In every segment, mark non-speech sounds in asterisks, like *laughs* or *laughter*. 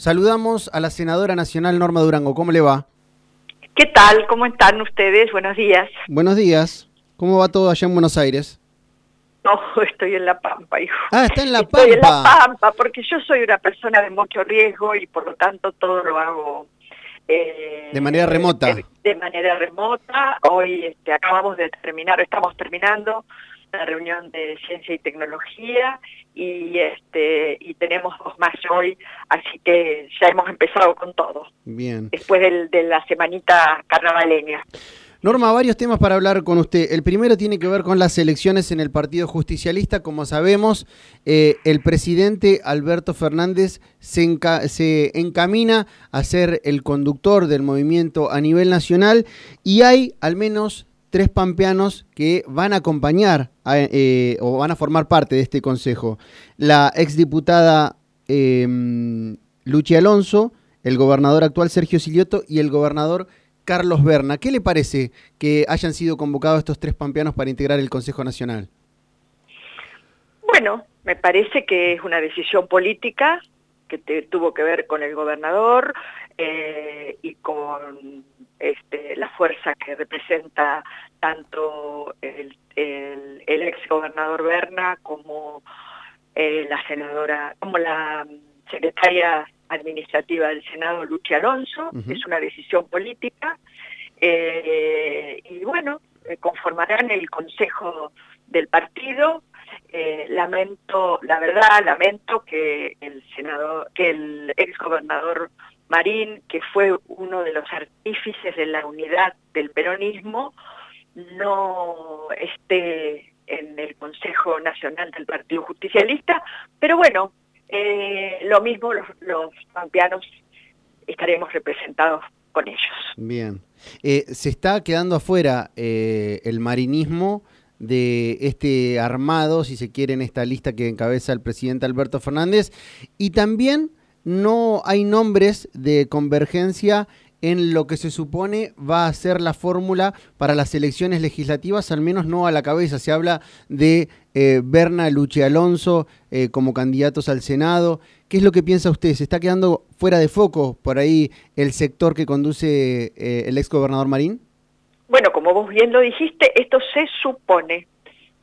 Saludamos a la senadora nacional Norma Durango. ¿Cómo le va? ¿Qué tal? ¿Cómo están ustedes? Buenos días. Buenos días. ¿Cómo va todo allá en Buenos Aires? No, *laughs* estoy en La Pampa, hijo. Ah, está en La Pampa. Estoy en La Pampa porque yo soy una persona de mucho riesgo y por lo tanto todo lo hago... Eh, de manera remota. De, manera remota. Hoy este, acabamos de terminar, estamos terminando la reunión de ciencia y tecnología y este y tenemos dos más hoy, así que ya hemos empezado con todo. Bien. Después de la semanita carnavaleña. Norma, varios temas para hablar con usted. El primero tiene que ver con las elecciones en el Partido Justicialista. Como sabemos, eh, el presidente Alberto Fernández se, se, encamina a ser el conductor del movimiento a nivel nacional y hay al menos tres pampeanos que van a acompañar eh, o van a formar parte de este consejo. La exdiputada eh, Luchi Alonso, el gobernador actual Sergio Silioto y el gobernador Carlos Berna. ¿Qué le parece que hayan sido convocados estos tres pampeanos para integrar el Consejo Nacional? Bueno, me parece que es una decisión política que tuvo que ver con el gobernador eh, y con este, la fuerza que representa tanto el, ex gobernador Berna como eh, la senadora, como la secretaria administrativa del Senado, Luchi Alonso, es una decisión política, eh, y bueno, conformarán el consejo del partido, lamento, la verdad, lamento que el senador, que el ex gobernador Marín, que fue uno de los artífices de la unidad del peronismo, no esté en el Consejo Nacional del Partido Justicialista, pero bueno, eh, lo mismo los, pampeanos estaremos representados con ellos. Bien. Eh, se está quedando afuera eh, el marinismo de este armado, si se quiere, en esta lista que encabeza el presidente Alberto Fernández, y también no hay nombres de convergencia en lo que se supone va a ser la fórmula para las elecciones legislativas, al menos no a la cabeza. Se habla de eh, Berna Luche Alonso eh, como candidatos al Senado. ¿Qué es lo que piensa usted? ¿Se está quedando fuera de foco por ahí el sector que conduce eh, el ex gobernador Marín? Bueno, como vos bien lo dijiste, esto se supone,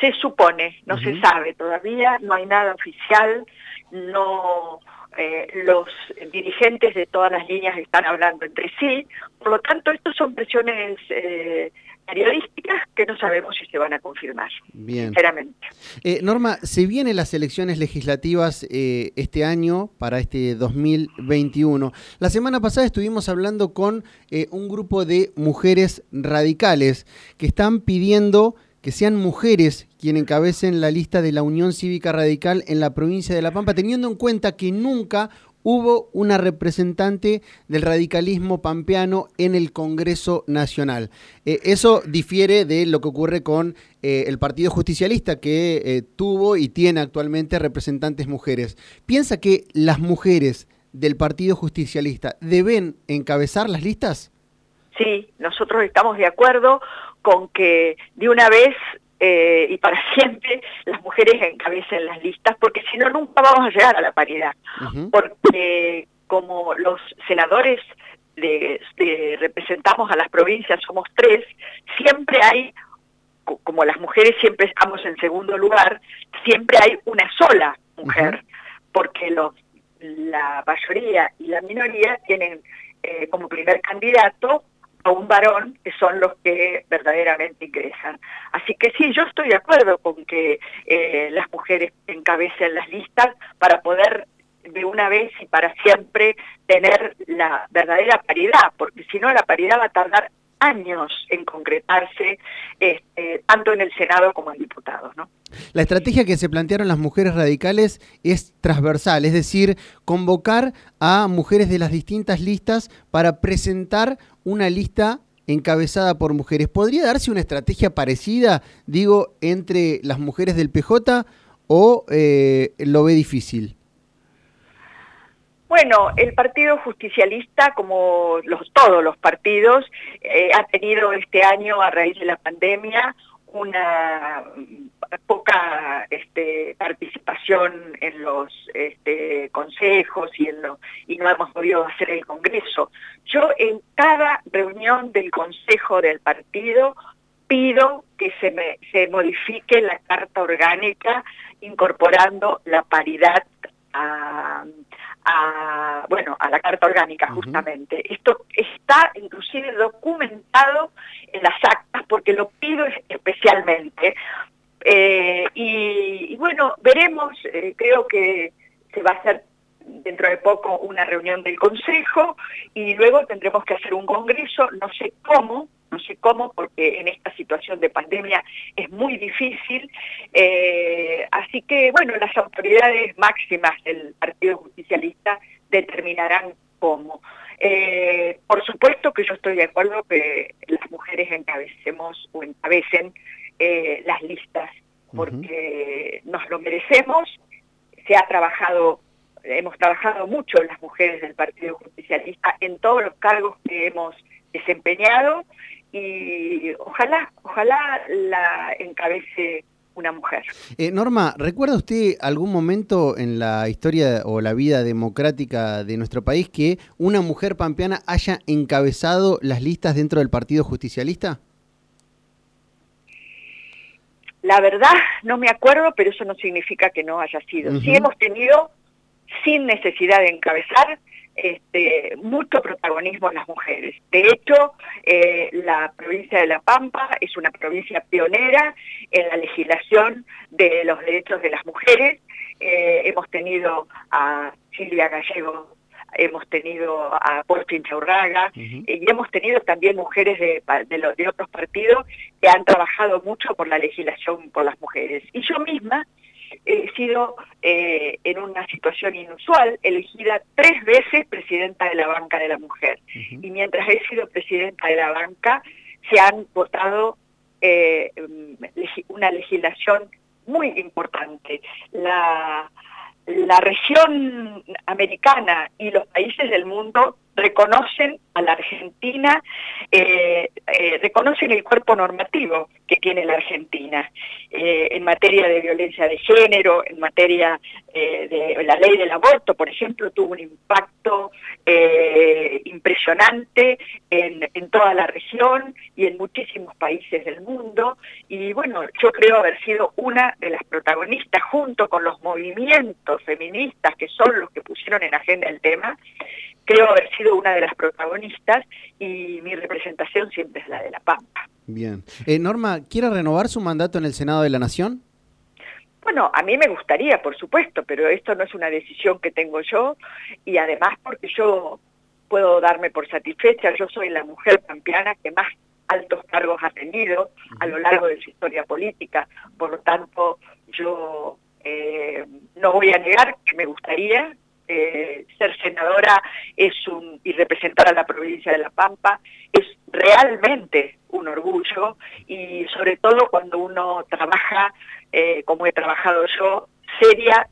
se supone, no se sabe todavía, no hay nada oficial, no eh, los dirigentes de todas las líneas están hablando entre sí, por lo tanto, estos son presiones eh, periodísticas que no sabemos si se van a confirmar, Bien. sinceramente. Eh, Norma, se vienen las elecciones legislativas este año, para este 2021. La semana pasada estuvimos hablando con un grupo de mujeres radicales que están pidiendo que sean mujeres quienes encabecen la lista de la Unión Cívica Radical en la provincia de La Pampa, teniendo en cuenta que nunca hubo una representante del radicalismo pampeano en el Congreso Nacional. Eh, eso difiere de lo que ocurre con eh, el Partido Justicialista, que eh, tuvo y tiene actualmente representantes mujeres. ¿Piensa que las mujeres del Partido Justicialista deben encabezar las listas? Sí, nosotros estamos de acuerdo con que de una vez eh, y para *laughs* siempre las mujeres encabecen las listas, porque si no nunca vamos a llegar a la paridad. Porque como los senadores de, representamos a las provincias, somos tres, siempre hay, como las mujeres siempre estamos en segundo lugar, siempre hay una sola mujer, porque los, la mayoría y la minoría tienen eh, como primer candidato un varón, que son los que verdaderamente ingresan. Así que sí, yo estoy de acuerdo con que eh, las mujeres encabecen las listas para poder de una vez y para siempre tener la verdadera paridad, porque si no la paridad va a tardar años en concretarse, este, tanto en el Senado como en diputados. La estrategia que se plantearon las mujeres radicales es transversal, es decir, convocar a mujeres de las distintas listas para presentar una lista encabezada por mujeres. ¿Podría darse una estrategia parecida, digo, entre las mujeres del PJ o eh, lo ve difícil? Bueno, el Partido Justicialista, como los, todos los partidos, eh, ha tenido este año, a raíz de la pandemia, una poca este, participación en los este, consejos y, en lo, y no hemos podido hacer el Congreso. Yo en cada reunión del Consejo del Partido pido que se, me, se modifique la Carta Orgánica incorporando la paridad a, bueno, a la Carta Orgánica justamente. Esto está inclusive documentado en las actas porque lo pido especialmente. Eh, y, bueno, veremos, eh, creo que se va a hacer dentro de poco una reunión del Consejo y luego tendremos que hacer un congreso, no sé cómo, no sé cómo, porque en esta situación de pandemia es muy difícil. Eh, así que, bueno, las autoridades máximas del Partido Justicialista determinarán cómo. Eh, por supuesto que yo estoy de acuerdo que las mujeres encabecemos o encabecen eh, las listas, porque nos lo merecemos, se ha trabajado hemos trabajado mucho las mujeres del Partido Justicialista en todos los cargos que hemos desempeñado y ojalá, ojalá la encabece una mujer. Eh, Norma, ¿recuerda usted algún momento en la historia o la vida democrática de nuestro país que una mujer pampeana haya encabezado las listas dentro del Partido Justicialista? La verdad no me acuerdo, pero eso no significa que no haya sido. Sí hemos tenido, sin necesidad de encabezar, este, mucho protagonismo en las mujeres. De hecho, eh, la provincia de La Pampa es una provincia pionera en la legislación de los derechos de las mujeres. Eh, hemos tenido a Silvia Gallego, hemos tenido a Porfin Chaurraga y hemos tenido también mujeres de, de, de otros partidos que han trabajado mucho por la legislación por las mujeres. Y yo misma he sido eh, en una situación inusual, elegida tres veces presidenta de la banca de la mujer. Y mientras he sido presidenta de la banca, se han votado eh, una legislación muy importante. La, la región americana y los países del mundo reconocen a la Argentina, eh, eh, reconocen el cuerpo normativo que tiene la Argentina eh, en materia de violencia de género, en materia de la ley del aborto, por ejemplo, tuvo un impacto impresionante en, en toda la región y en muchísimos países del mundo. Y bueno, yo creo haber sido una de las protagonistas junto con los movimientos feministas que son los que pusieron en agenda el tema, creo haber sido una de las protagonistas y mi representación siempre es la de La Pampa. Bien. Eh, Norma, ¿quiere renovar su mandato en el Senado de la Nación? Bueno, a mí me gustaría, por supuesto, pero esto no es una decisión que tengo yo y además porque yo puedo darme por satisfecha, yo soy la mujer pampeana que más altos cargos ha tenido a lo largo de su historia política, por lo tanto yo eh, no voy a negar que me gustaría, eh, ser senadora es un, y representar a la provincia de La Pampa es realmente un orgullo y sobre todo cuando uno trabaja eh, como he trabajado yo, seria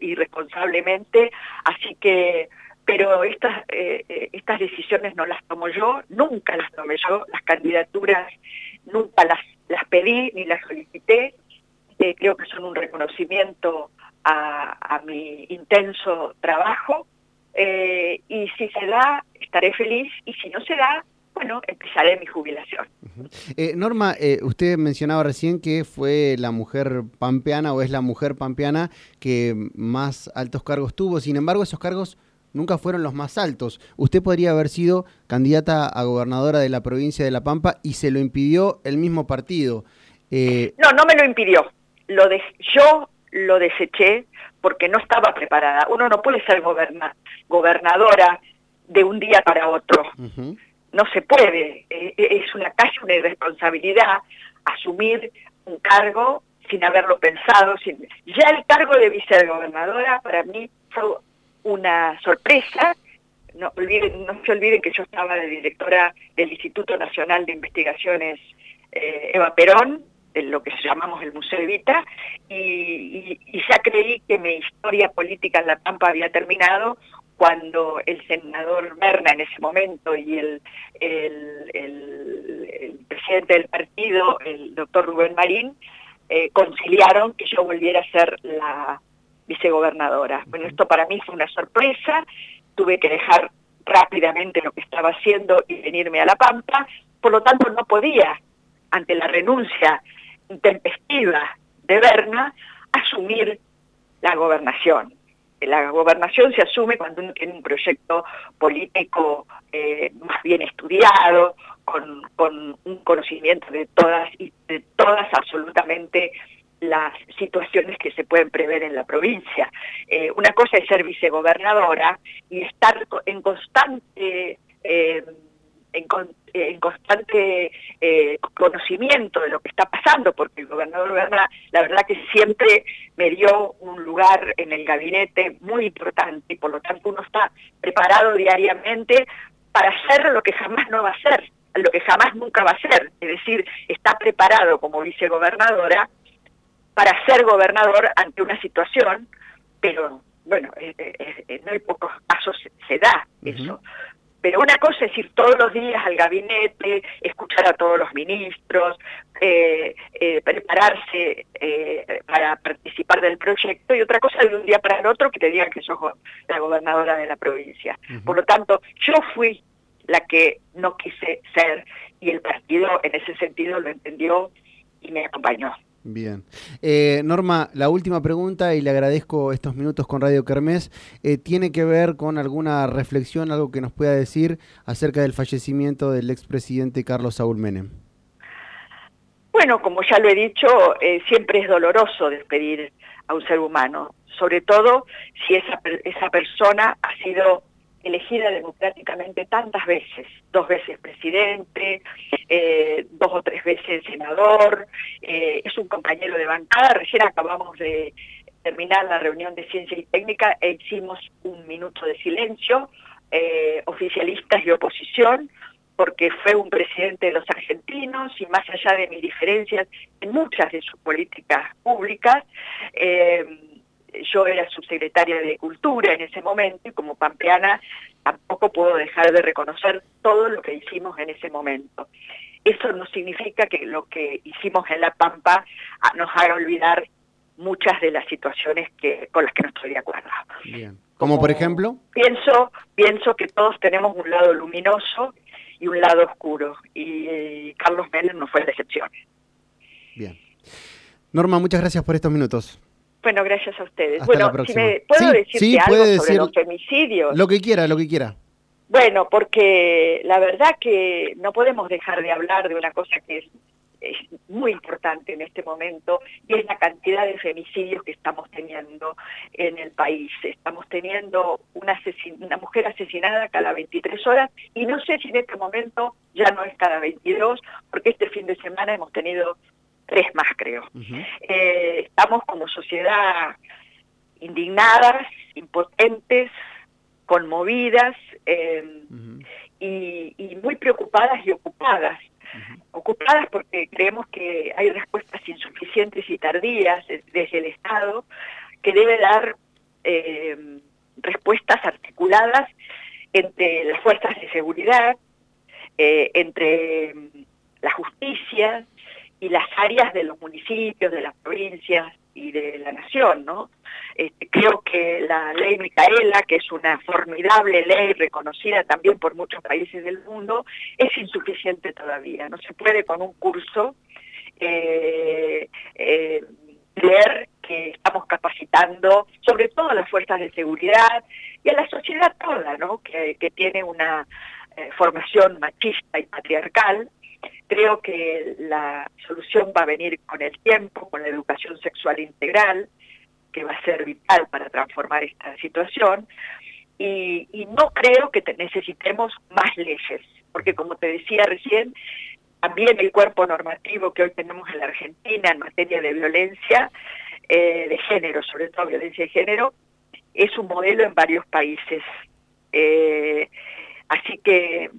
y responsablemente, así que pero estas, eh, estas decisiones no las tomo yo, nunca las tomé yo, las candidaturas nunca las, las pedí ni las solicité, creo que son un reconocimiento a, mi intenso trabajo eh, y si se da, estaré feliz y si no se da, bueno, empezaré mi jubilación. Eh, Norma, eh, usted mencionaba recién que fue la mujer pampeana o es la mujer pampeana que más altos cargos tuvo, sin embargo esos cargos nunca fueron los más altos. Usted podría haber sido candidata a gobernadora de la provincia de La Pampa y se lo impidió el mismo partido. no, no me lo impidió. Lo de, yo lo deseché porque no estaba preparada. Uno no puede ser gobernadora de un día para otro. No se puede. E, e, es una casi una irresponsabilidad asumir un cargo sin haberlo pensado. Sin... Ya el cargo de vicegobernadora para mí fue una sorpresa. No, olviden, no se olviden que yo estaba de directora del Instituto Nacional de Investigaciones eh, Eva Perón, lo que llamamos el Museo Evita, y, ya creí que mi historia política en La Pampa había terminado cuando el senador Berna en ese momento y el, el, presidente del partido, el doctor Rubén Marín, eh, conciliaron que yo volviera a ser la vicegobernadora. Bueno, esto para mí fue una sorpresa, tuve que dejar rápidamente lo que estaba haciendo y venirme a La Pampa, por lo tanto no podía, ante la renuncia intempestiva de Berna, asumir la gobernación. La gobernación se asume cuando uno tiene un proyecto político eh, más bien estudiado, con, con, un conocimiento de todas y de todas absolutamente las situaciones que se pueden prever en la provincia. Eh, una cosa es ser vicegobernadora y estar en constante eh, en, constante eh, conocimiento de lo que está pasando, porque el gobernador Berna, la verdad que siempre me dio un lugar en el gabinete muy importante y por lo tanto uno está preparado diariamente para hacer lo que jamás no va a ser, lo que jamás nunca va a ser, es decir, está preparado como vicegobernadora para ser gobernador ante una situación, pero bueno, eh, eh, eh, no hay pocos casos se, da eso. Pero una cosa es ir todos los días al gabinete, escuchar a todos los ministros, prepararse para participar del proyecto, y otra cosa de un día para el otro que te digan que sos la gobernadora de la provincia. Por lo tanto, yo fui la que no quise ser, y el partido en ese sentido lo entendió y me acompañó. Bien. Eh, Norma, la última pregunta, y le agradezco estos minutos con Radio Kermés, eh, tiene que ver con alguna reflexión, algo que nos pueda decir acerca del fallecimiento del expresidente Carlos Saúl Menem. Bueno, como ya lo he dicho, eh, siempre es doloroso despedir a un ser humano, sobre todo si esa, esa persona ha sido elegida democráticamente tantas veces, dos veces presidente, eh, dos o tres veces senador, eh, es un compañero de bancada, recién acabamos de terminar la reunión de ciencia y técnica e hicimos un minuto de silencio, eh, oficialistas y oposición, porque fue un presidente de los argentinos y más allá de mis diferencias en muchas de sus políticas públicas, yo era subsecretaria de Cultura en ese momento y como pampeana tampoco puedo dejar de reconocer todo lo que hicimos en ese momento. Eso no significa que lo que hicimos en La Pampa ah, nos haga olvidar muchas de las situaciones que con las que no estoy de acuerdo. Bien. ¿Como, por ejemplo? Pienso, pienso que todos tenemos un lado luminoso y un lado oscuro, y Carlos Menem no fue la excepción. Bien. Norma, muchas gracias por estos minutos. Bueno, gracias a ustedes. bueno, si me, ¿puedo decirte algo sobre los femicidios? Lo que quiera, lo que quiera. Bueno, porque la verdad que no podemos dejar de hablar de una cosa que es, muy importante en este momento y es la cantidad de femicidios que estamos teniendo en el país. Estamos teniendo una, una mujer asesinada cada 23 horas y no sé si en este momento ya no es cada 22, porque este fin de semana hemos tenido tres más creo. Eh, estamos como sociedad indignadas, impotentes, conmovidas eh, y, muy preocupadas y ocupadas. Ocupadas porque creemos que hay respuestas insuficientes y tardías desde el Estado que debe dar eh, respuestas articuladas entre las fuerzas de seguridad, entre la justicia, y las áreas de los municipios, de las provincias y de la nación, ¿no? Este, creo que la ley Micaela, que es una formidable ley reconocida también por muchos países del mundo, es insuficiente todavía. No se puede con un curso eh, eh, leer que estamos capacitando, sobre todo a las fuerzas de seguridad y a la sociedad toda, ¿no? que, tiene una eh, formación machista y patriarcal, Creo que la solución va a venir con el tiempo, con la educación sexual integral, que va a ser vital para transformar esta situación. Y, no creo que necesitemos más leyes, porque como te decía recién, también el cuerpo normativo que hoy tenemos en la Argentina en materia de violencia eh, de género, sobre todo violencia de género, es un modelo en varios países. Eh, así que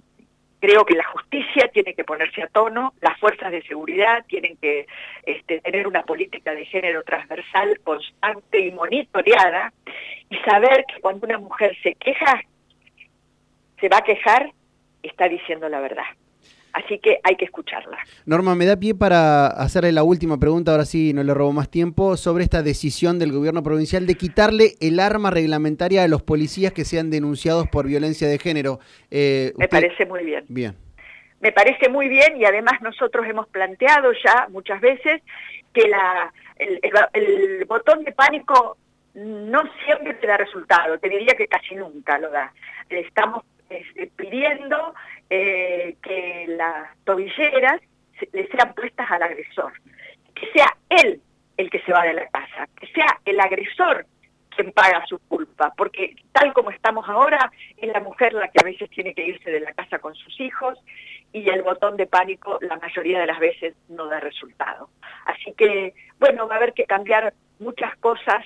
Creo que la justicia tiene que ponerse a tono, las fuerzas de seguridad tienen que este, tener una política de género transversal, constante y monitoreada, y saber que cuando una mujer se queja, se va a quejar, está diciendo la verdad. Así que hay que escucharla. Norma, me da pie para hacerle la última pregunta, ahora sí no le robo más tiempo, sobre esta decisión del gobierno provincial de quitarle el arma reglamentaria a los policías que sean denunciados por violencia de género. Eh, Me parece muy bien. Bien. Me parece muy bien y además nosotros hemos planteado ya muchas veces que la, el, botón de pánico no siempre te da resultado, te diría que casi nunca lo da. Estamos este, pidiendo eh, que las tobilleras le sean puestas al agresor, que sea él el que se va de la casa, que sea el agresor quien paga su culpa, porque tal como estamos ahora, es la mujer la que a veces tiene que irse de la casa con sus hijos y el botón de pánico la mayoría de las veces no da resultado. Así que, bueno, va a haber que cambiar muchas cosas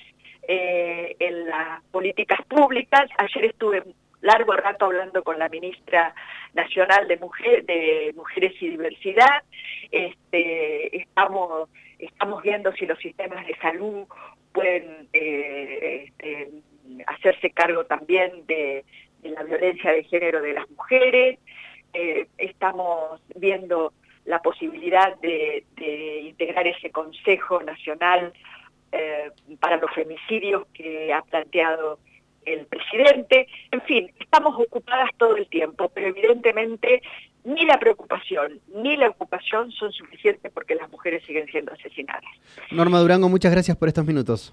eh, en las políticas públicas. Ayer estuve largo rato hablando con la ministra nacional de, mujer, de Mujeres y Diversidad. Este, estamos, estamos viendo si los sistemas de salud pueden eh, este, hacerse cargo también de, la violencia de género de las mujeres. Eh, estamos viendo la posibilidad de, integrar ese Consejo Nacional eh, para los Femicidios que ha planteado el presidente, en fin, estamos ocupadas todo el tiempo, pero evidentemente ni la preocupación ni la ocupación son suficientes porque las mujeres siguen siendo asesinadas. Norma Durango, muchas gracias por estos minutos.